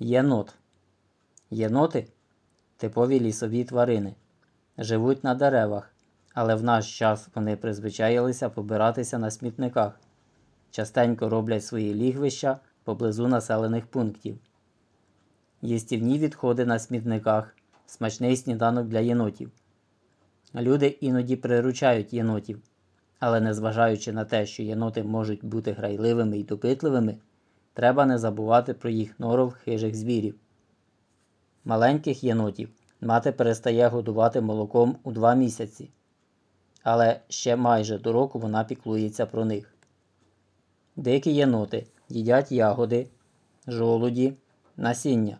Єнот. Єноти типові лісові тварини. Живуть на деревах, але в наш час вони призвичаїлися побиратися на смітниках. Частенько роблять свої лігвища поблизу населених пунктів. Їстівні відходи на смітниках смачний сніданок для єнотів. Люди іноді приручають єнотів, але незважаючи на те, що єноти можуть бути грайливими і допитливими, треба не забувати про їх норов хижих звірів. Маленьких єнотів мати перестає годувати молоком у два місяці, але ще майже до року вона піклується про них. Дикі єноти їдять ягоди, жолуді, насіння.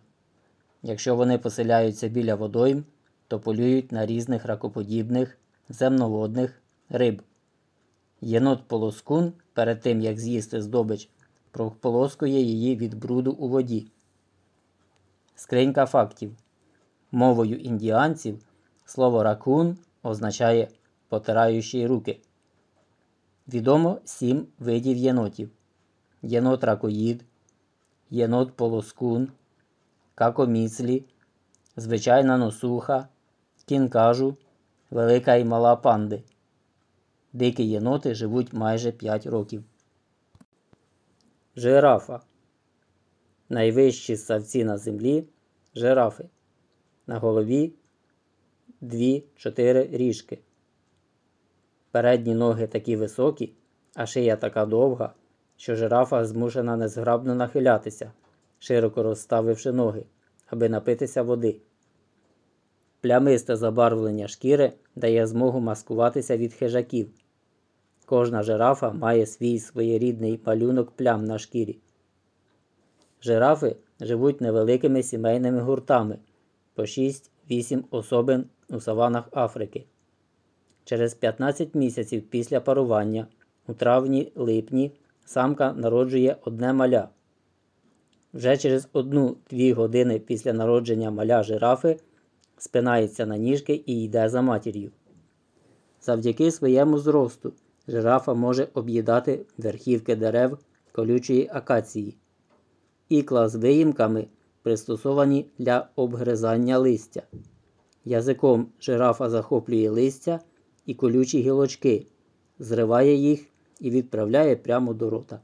Якщо вони поселяються біля водойм, то полюють на різних ракоподібних, земноводних риб. Єнот полоскун перед тим як з'їсти здобич, прополоскує її від бруду у воді. Скринька фактів. Мовою індіанців слово ракун означає потираючий руки. Відомо сім видів єнотів: єнот ракоїд, єнот полоскун, какоміцлі, звичайна носуха, кінкажу, велика і мала панди. Дикі єноти живуть майже 5 років. Жирафа. Найвищі ссавці на землі жирафи. На голові 2-4 ріжки. Передні ноги такі високі, а шия така довга, що жирафа змушена незграбно нахилятися, широко розставивши ноги, аби напитися води. Плямисте забарвлення шкіри дає змогу маскуватися від хижаків. Кожна жирафа має свій своєрідний малюнок плям на шкірі. Жирафи живуть невеликими сімейними гуртами по 6-8 особин у саванах Африки. Через 15 місяців після парування у травні-липні самка народжує одне маля. Вже через 1-2 години після народження маля жирафи спинається на ніжки і йде за матір'ю. Завдяки своєму зросту жирафа може об'їдати верхівки дерев колючої акації. Ікла з виїмками пристосовані для обгризання листя. Язиком жирафа захоплює листя і колючі гілочки, зриває їх і відправляє прямо до рота.